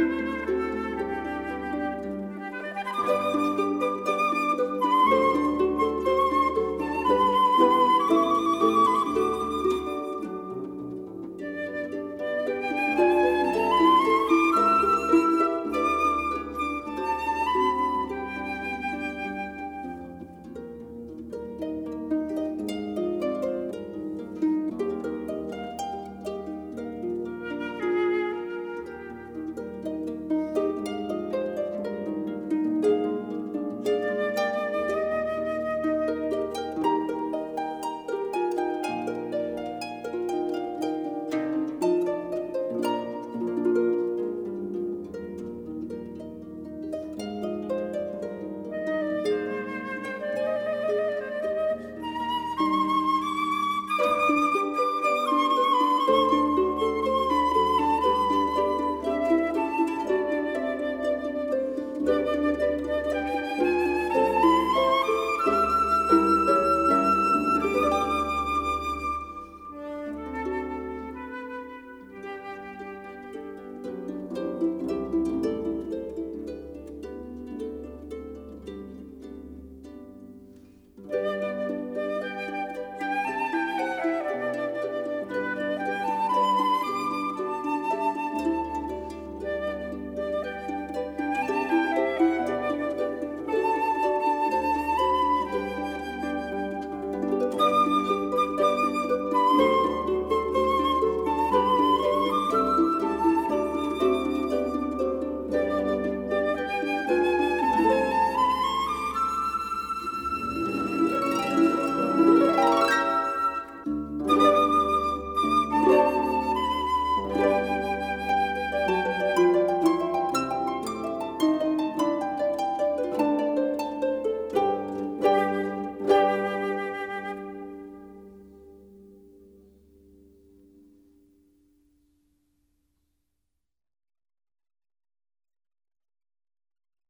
Música